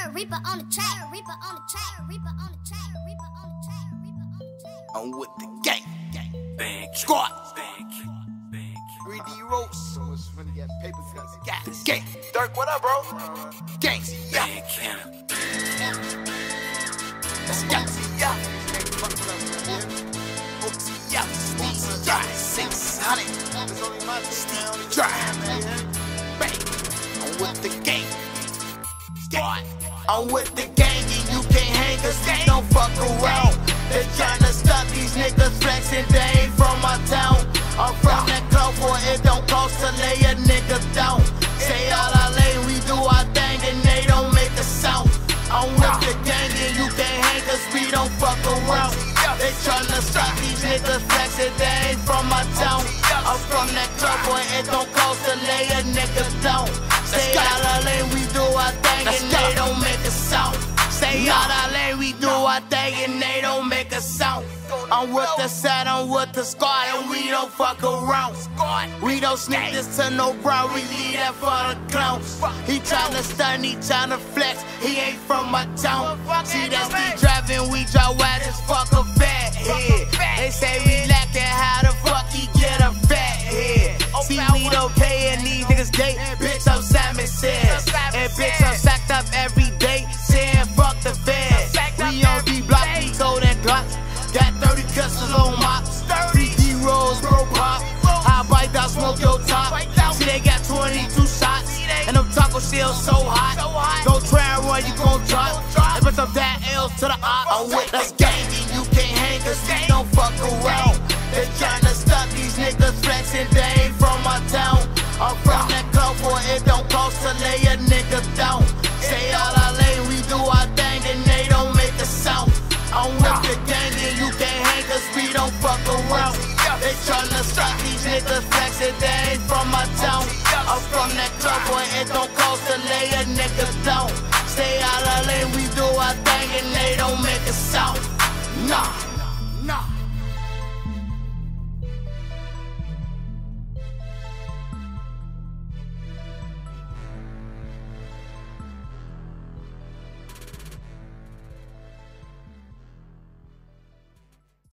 track, Reaper on the track, Reaper on the track, Reaper on the track, Reaper on the track, Reaper on the track. I'm with the gang. Bank. Squad. Bank. Bank. 3D ropes. So much funny, got paper cuts. Got the gang. Durk, what up, bro? Gang. Yeah. Bank. Cannon. Let's go. Yeah. Yeah. Steve Drive. 600. It's only my Steve Drive. Bang. I'm with the gang. Squad. I'm with the gang and you can't hang cause they don't make a sound. Say all our lane, we do our thing and they don't make a sound. I'm with the set, I'm with the squad, and we don't fuck around. We don't sneak this to no brown, we leave that for the clowns. He tryna stun, he tryna flex, he ain't from my town. See that Steve driving, we drive wild as fuck a fat head. They say we lack that, how the fuck he get a fat head? See, we don't pay and these niggas gay, bitch, I'm Simon says. And bitch, Taco shells so hot. Don't try and run, you gon' drop. They put some bad L's to the op. I'm with us gang and you can't hang cause we don't fuck around. They tryna stop these niggas flexing, they ain't from my town. I'm from that club where it don't cost to lay a nigga down. Say all our lane, we do our thing and they don't make a sound. I'm with the gang and you can't hang cause we don't fuck around. They tryna stop these niggas flexing, they ain't from my town. From that club where it don't cost to lay a nigga down. Stay out of lane, we do our thing and they don't make a sound. Nah.